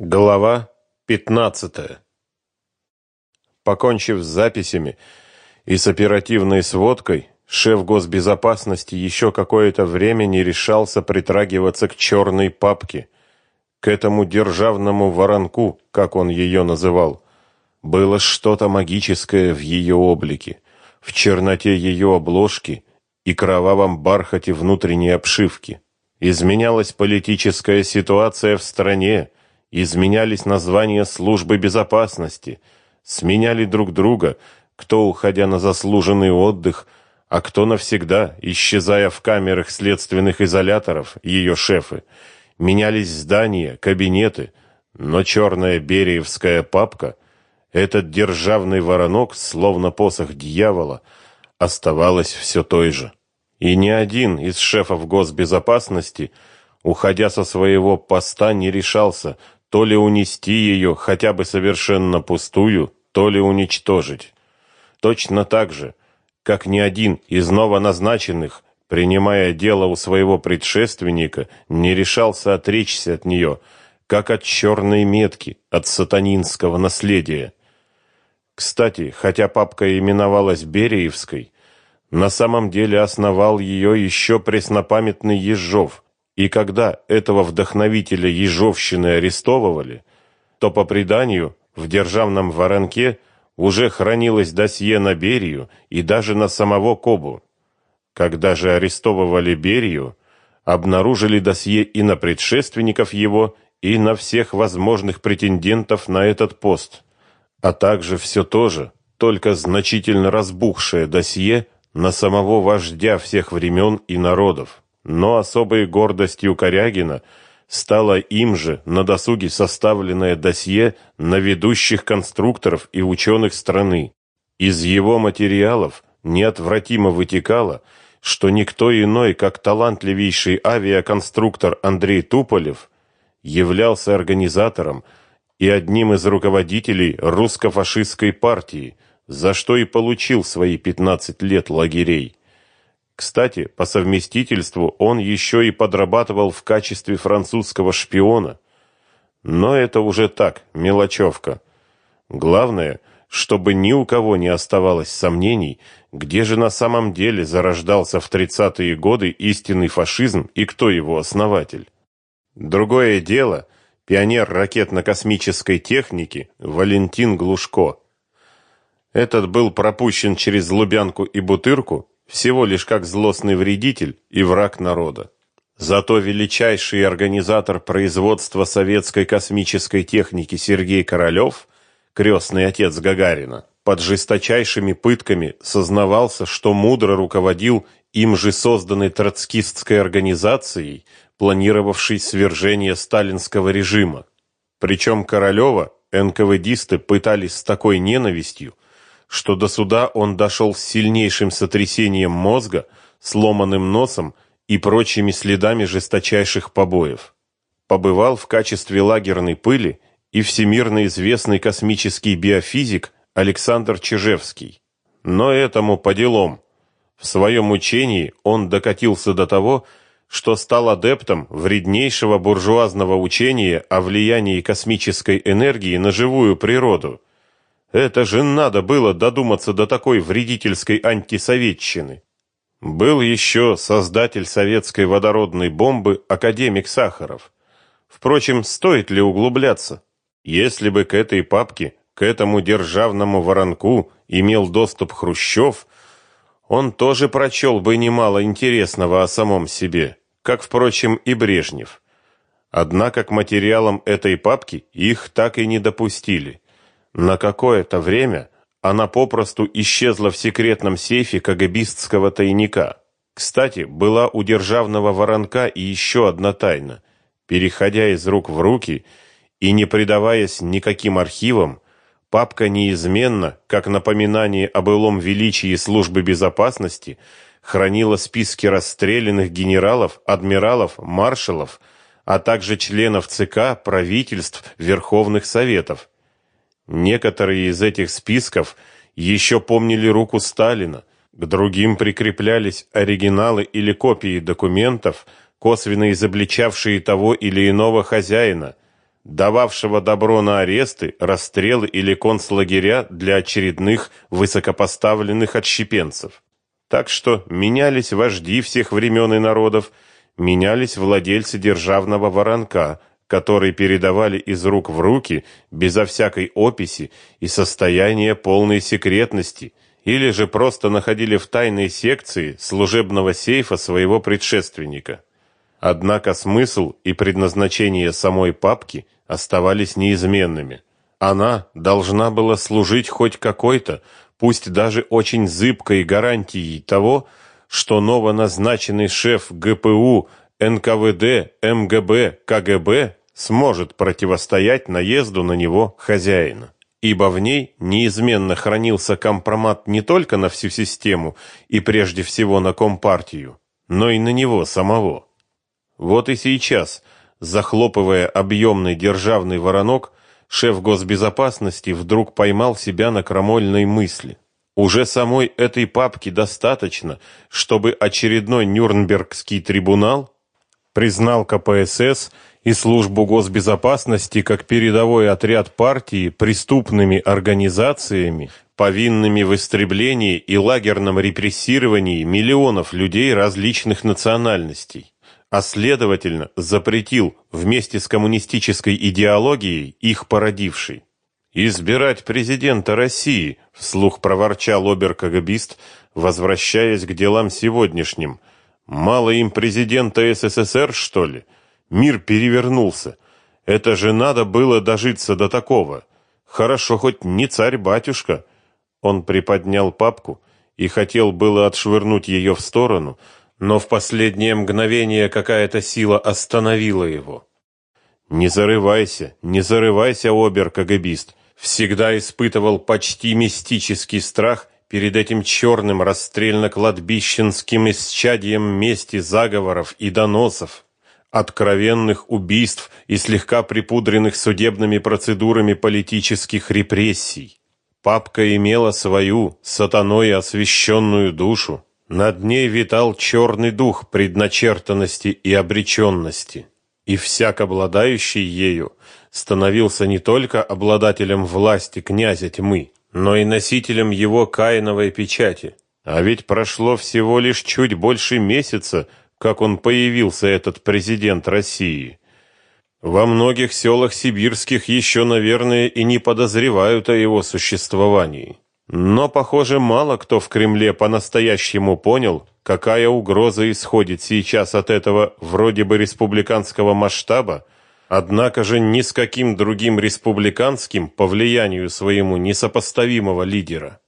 Глава 15. Покончив с записями и с оперативной сводкой, шеф госбезопасности еще какое-то время не решался притрагиваться к черной папке, к этому державному воронку, как он ее называл. Было что-то магическое в ее облике, в черноте ее обложки и кровавом бархате внутренней обшивки. Изменялась политическая ситуация в стране, изменялись названия службы безопасности, сменяли друг друга, кто уходя на заслуженный отдых, а кто навсегда, исчезая в камерах следственных изоляторов, ее шефы. Менялись здания, кабинеты, но черная бериевская папка, этот державный воронок, словно посох дьявола, оставалась все той же. И ни один из шефов госбезопасности, уходя со своего поста, не решался то ли унести ее хотя бы совершенно пустую, то ли уничтожить. Точно так же, как ни один из новоназначенных, принимая дело у своего предшественника, не решался отречься от нее, как от черной метки, от сатанинского наследия. Кстати, хотя папка именовалась Бериевской, на самом деле основал ее еще преснопамятный Ежов – и когда этого вдохновителя Ежовщины арестовывали, то по преданию в державном воронке уже хранилось досье на Берию и даже на самого Кобу. Когда же арестовывали Берию, обнаружили досье и на предшественников его, и на всех возможных претендентов на этот пост, а также все то же, только значительно разбухшее досье на самого вождя всех времен и народов. Но особой гордостью Корягина стало им же на досуге составленное досье на ведущих конструкторов и ученых страны. Из его материалов неотвратимо вытекало, что никто иной, как талантливейший авиаконструктор Андрей Туполев, являлся организатором и одним из руководителей русско-фашистской партии, за что и получил свои 15 лет лагерей. Кстати, по совместительству он еще и подрабатывал в качестве французского шпиона. Но это уже так, мелочевка. Главное, чтобы ни у кого не оставалось сомнений, где же на самом деле зарождался в 30-е годы истинный фашизм и кто его основатель. Другое дело пионер ракетно-космической техники Валентин Глушко. Этот был пропущен через Лубянку и Бутырку всего лишь как злостный вредитель и враг народа. Зато величайший организатор производства советской космической техники Сергей Королёв, крестный отец Гагарина, под жесточайшими пытками сознавался, что мудро руководил им же созданной троцкистской организацией, планировавшей свержение сталинского режима. Причем Королёва НКВДисты пытались с такой ненавистью, что до суда он дошел с сильнейшим сотрясением мозга, сломанным носом и прочими следами жесточайших побоев. Побывал в качестве лагерной пыли и всемирно известный космический биофизик Александр Чижевский. Но этому по делам. В своем учении он докатился до того, что стал адептом вреднейшего буржуазного учения о влиянии космической энергии на живую природу – это же надо было додуматься до такой вредительской антисоветчины. Был еще создатель советской водородной бомбы академик Сахаров. Впрочем, стоит ли углубляться? Если бы к этой папке, к этому державному воронку имел доступ Хрущев, он тоже прочел бы немало интересного о самом себе, как, впрочем, и Брежнев. Однако к материалам этой папки их так и не допустили – на какое-то время она попросту исчезла в секретном сейфе КГБистского тайника. Кстати, была у державного воронка и еще одна тайна. Переходя из рук в руки и не предаваясь никаким архивам, папка неизменно, как напоминание о былом величии службы безопасности, хранила списки расстрелянных генералов, адмиралов, маршалов, а также членов ЦК, правительств, верховных советов. Некоторые из этих списков еще помнили руку Сталина, к другим прикреплялись оригиналы или копии документов, косвенно изобличавшие того или иного хозяина, дававшего добро на аресты, расстрелы или концлагеря для очередных высокопоставленных отщепенцев. Так что менялись вожди всех времен и народов, менялись владельцы державного воронка, которые передавали из рук в руки, безо всякой описи и состояния полной секретности, или же просто находили в тайной секции служебного сейфа своего предшественника. Однако смысл и предназначение самой папки оставались неизменными. Она должна была служить хоть какой-то, пусть даже очень зыбкой гарантией того, что новоназначенный шеф ГПУ, НКВД, МГБ, КГБ сможет противостоять наезду на него хозяина. Ибо в ней неизменно хранился компромат не только на всю систему и прежде всего на Компартию, но и на него самого. Вот и сейчас, захлопывая объемный державный воронок, шеф госбезопасности вдруг поймал себя на крамольной мысли. Уже самой этой папки достаточно, чтобы очередной Нюрнбергский трибунал признал КПСС и службу госбезопасности как передовой отряд партии преступными организациями, повинными в истреблении и лагерном репрессировании миллионов людей различных национальностей, а следовательно запретил вместе с коммунистической идеологией их породившей. «Избирать президента России», — вслух проворчал обер-кагабист, возвращаясь к делам сегодняшним — Мало им президента СССР, что ли? Мир перевернулся. Это же надо было дожиться до такого. Хорошо хоть не царь-батюшка. Он приподнял папку и хотел было отшвырнуть ее в сторону, но в последнее мгновение какая-то сила остановила его. Не зарывайся, не зарывайся, обер-кагабист. Всегда испытывал почти мистический страх перед этим черным расстрельно-кладбищенским исчадием мести заговоров и доносов, откровенных убийств и слегка припудренных судебными процедурами политических репрессий. Папка имела свою, сатаной освященную душу. Над ней витал черный дух предначертанности и обреченности. И всяк обладающий ею становился не только обладателем власти князя тьмы, но и носителем его каиновой печати. А ведь прошло всего лишь чуть больше месяца, как он появился, этот президент России. Во многих селах сибирских еще, наверное, и не подозревают о его существовании. Но, похоже, мало кто в Кремле по-настоящему понял, какая угроза исходит сейчас от этого вроде бы республиканского масштаба, Однако же ни с каким другим республиканским по влиянию своему несопоставимого лидера.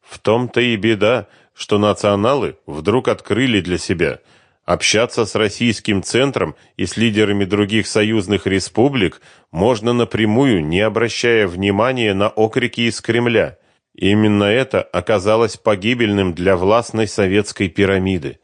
В том-то и беда, что националы вдруг открыли для себя общаться с российским центром и с лидерами других союзных республик можно напрямую, не обращая внимания на окрики из Кремля. Именно это оказалось погибельным для властной советской пирамиды.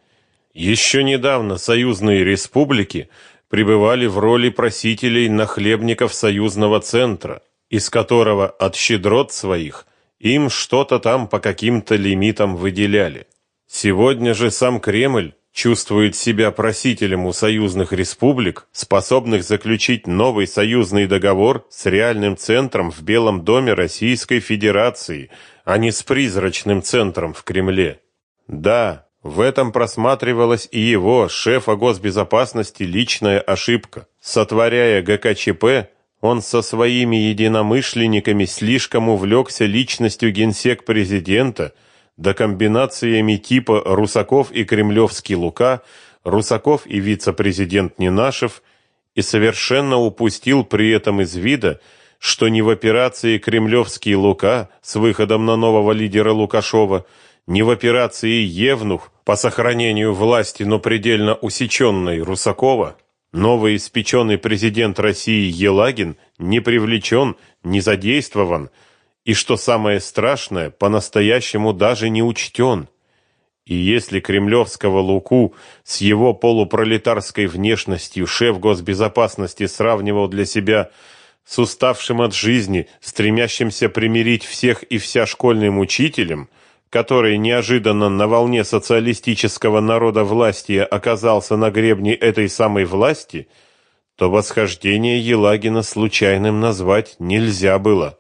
Еще недавно союзные республики пребывали в роли просителей нахлебников союзного центра, из которого от щедрот своих им что-то там по каким-то лимитам выделяли. Сегодня же сам Кремль чувствует себя просителем у союзных республик, способных заключить новый союзный договор с реальным центром в Белом доме Российской Федерации, а не с призрачным центром в Кремле. Да, в этом просматривалась и его, шефа госбезопасности, личная ошибка. Сотворяя ГКЧП, он со своими единомышленниками слишком увлекся личностью генсек президента, да комбинациями типа Русаков и Кремлевский Лука, Русаков и вице-президент Ненашев, и совершенно упустил при этом из вида, что ни в операции Кремлевский Лука с выходом на нового лидера Лукашова – ни в операции «Евнух» по сохранению власти, но предельно усеченной Русакова, новый испеченный президент России Елагин не привлечен, не задействован и, что самое страшное, по-настоящему даже не учтен. И если кремлевского Луку с его полупролетарской внешностью шеф госбезопасности сравнивал для себя с уставшим от жизни, стремящимся примирить всех и вся школьным учителем – который неожиданно на волне социалистического народа власти оказался на гребне этой самой власти, то восхождение Елагина случайным назвать нельзя было.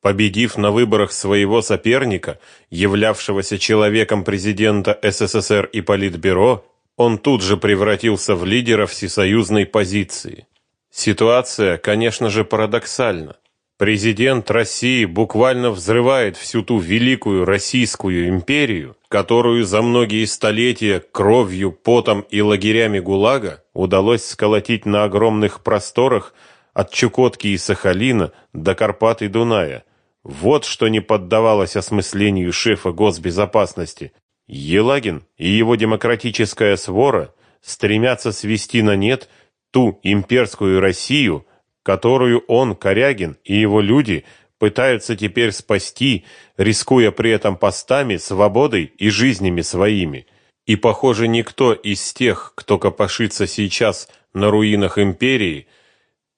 Победив на выборах своего соперника, являвшегося человеком президента СССР и Политбюро, он тут же превратился в лидера всесоюзной позиции. Ситуация, конечно же, парадоксальна. Президент России буквально взрывает всю ту великую Российскую империю, которую за многие столетия кровью, потом и лагерями ГУЛАГа удалось сколотить на огромных просторах от Чукотки и Сахалина до Карпат и Дуная. Вот что не поддавалось осмыслению шефа госбезопасности. Елагин и его демократическая свора стремятся свести на нет ту имперскую Россию, которую он, Корягин и его люди пытаются теперь спасти, рискуя при этом постами, свободой и жизнями своими. И, похоже, никто из тех, кто копошится сейчас на руинах империи,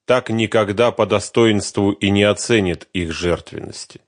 так никогда по достоинству и не оценит их жертвенности.